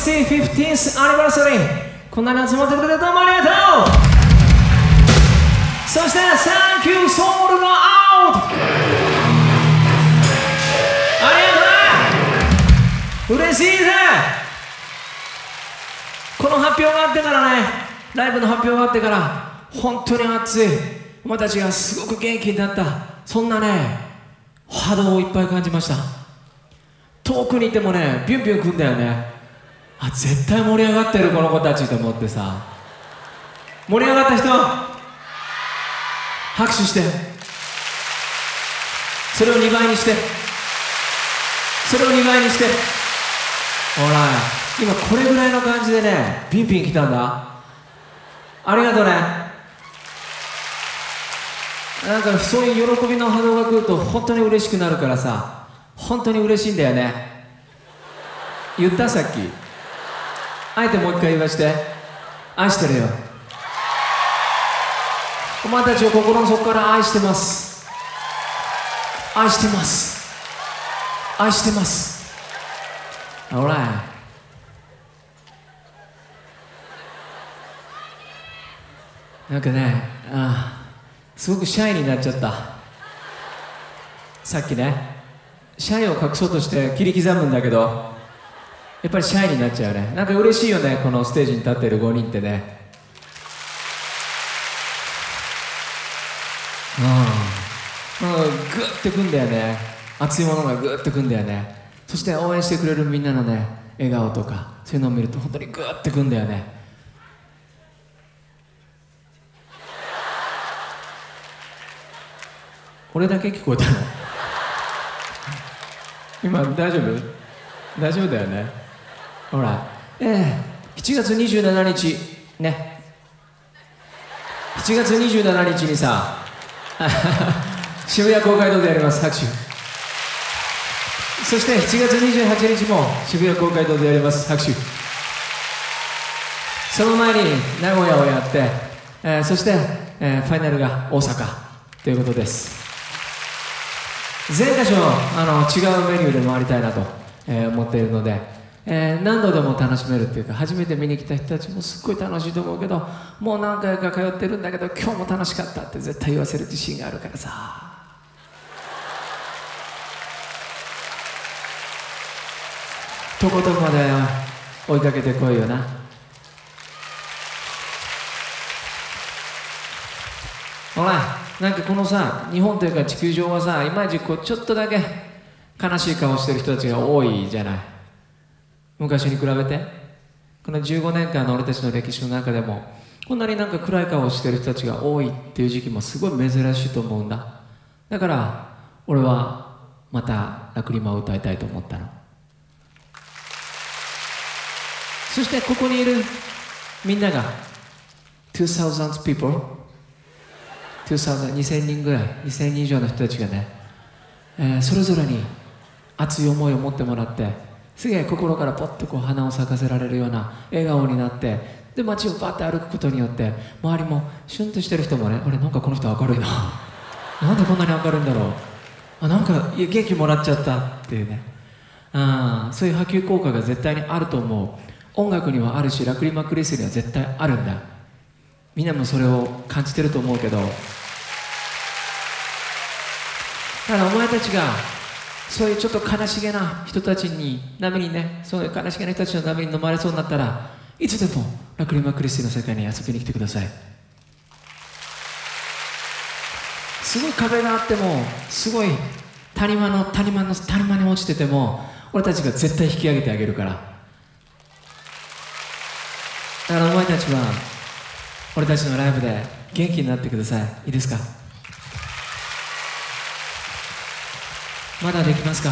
15th アニバーサリーこんなに集まってくれてどうもありがとうそして Thank you ソウルのア嬉しいぜこの発表があってからねライブの発表があってから本当に熱い。お前たちがすごく元気になった。そんなね波動をいっぱい感じました。遠くにいてもねビュンビュンくんだよね。あ絶対盛り上がってるこの子たちと思ってさ。盛り上がった人拍手して。それを2倍にして。それを2倍にして。ほら今これぐらいの感じでねピンピン来たんだ。ありがとうね。なんかそういう喜びの波動が来ると本当に嬉しくなるからさ本当に嬉しいんだよね。言ったさっき。あえてもう一回言わして。愛してるよ。お前たちを心の底から愛してます。愛してます。愛してます。Alright なんかねあすごくシャイになっちゃった。さっきねシャイを隠そうとして切り刻むんだけどやっぱりシャイになっちゃうね。なんか嬉しいよねこのステージに立ってる5人ってね。うん、うん、グッてくんだよね。熱いものがグッてくんだよね。そして応援してくれるみんなのね笑顔とかそういうのを見ると本当にグッてくんだよね。俺だけ聞こえたの？今大丈夫？大丈夫だよね。ほら。ええ。7月27日ね。7月27日にさ 渋谷公会堂でやります拍手。そして7月28日も渋谷公会堂でやります。拍手。その前に名古屋をやって、えーそして、えーファイナルが大阪ということです。全箇所あの違うメニューで回りたいなと、えー思っているので、えー何度でも楽しめるっていうか初めて見に来た人たちもすっごい楽しいと思うけどもう何回か通ってるんだけど今日も楽しかったって絶対言わせる自信があるからさ。とことんまで追いかけてこいよな。ほらなんかこのさ日本というか地球上はさいまいちこうちょっとだけ悲しい顔してる人たちが多いじゃない。昔に比べて。この15年間の俺たちの歴史の中でもこんなになんか暗い顔をしてる人たちが多いっていう時期もすごい珍しいと思うんだ。だから俺はまたラクリマを歌いたいと思ったの。そしてここにいるみんなが2000 people? 2000 2000人ぐらい2000人以上の人たちがね、えーそれぞれに熱い思いを持ってもらってすげえ心からポッとこう花を咲かせられるような笑顔になってで街をバッて歩くことによって周りもシュンとしてる人もねあれなんかこの人明るいな。なんでこんなに明るいんだろう。あなんか元気もらっちゃったっていうね。あそういう波及効果が絶対にあると思う。音楽にはあるしラクリマクリスには絶対あるんだ。みんなもそれを感じてると思うけど。だからお前たちがそういうちょっと悲しげな人たちに波にねそういう悲しげな人たちの波に飲まれそうになったらいつでもラクリマクリスティの世界に遊びに来てください。すごい壁があってもすごい谷間の谷間の谷間に落ちてても俺たちが絶対引き上げてあげるからだからお前たちは俺たちのライブで元気になってください。いいですか？まだできますか？